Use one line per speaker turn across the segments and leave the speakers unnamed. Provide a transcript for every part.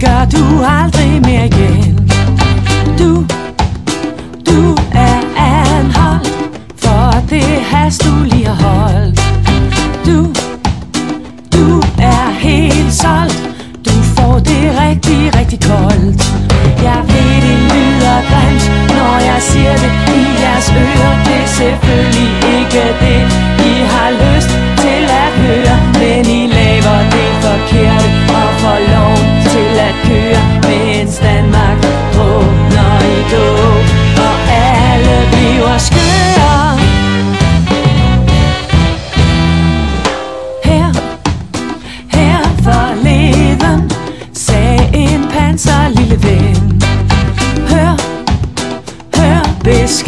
gør du aldrig mere igen. Du,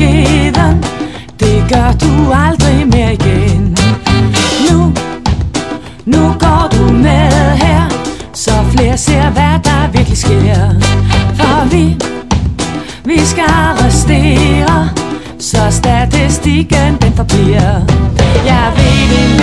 beskeden Det gør du aldrig mere igen. Nu, nu går du med her Så flere ser hvad der virkelig sker. For vi, vi skal arrestere Så statistikken den forbliver. Jeg ved det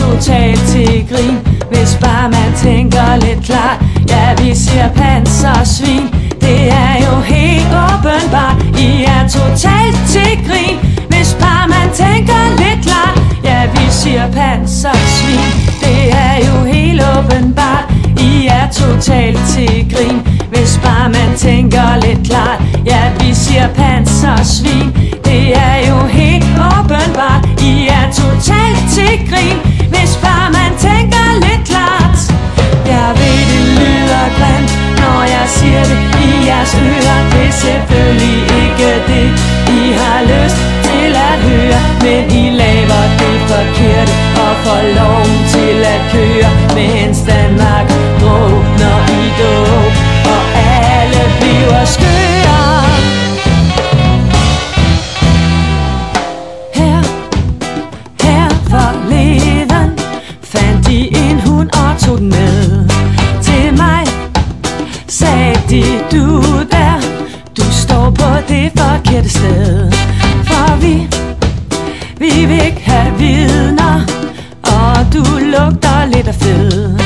totalt til grin. Hvis bare man tænker lidt klart Ja, vi siger pansersvin. Det er jo helt åbenbart. I er totalt til grin. Hvis bare man tænker lidt klart Ja, vi siger pansersvin. Det er jo helt åbenbart. I er totalt til grin. Hvis bare man tænker lidt klart Ja, vi siger pansersvin. Det er jo helt åbenbart. I er totalt til grin. Du der? Du står på det forkerte sted. For vi Vi vil ikke have vidner Og du lugter lidt af fed.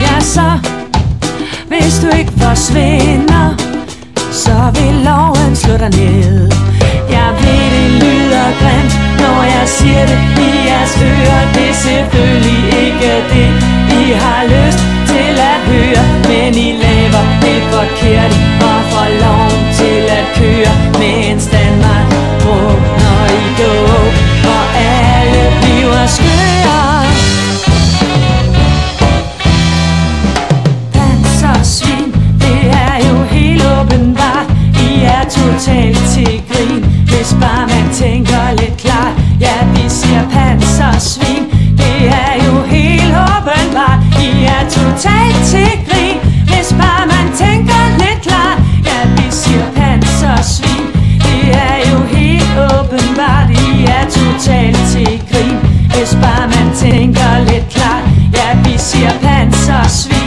Ja så Hvis du ikke forsvinder så vil loven slå dig ned. Jeg ved det lyder grimt Når jeg siger det. I jeres ører Det er selvfølgelig ikke det I har lyst til at høre. Men I lader totalt til grin. Hvis bare man tænker lidt klar Ja, vi siger pans og svin Det er jo helt åbenbart I er totalt til grin. Hvis bare man tænker lidt klar Ja, vi siger pans og svin Det er jo helt åbenbart I er totalt til grin. Hvis bare man tænker lidt klar Ja, vi siger pans og svin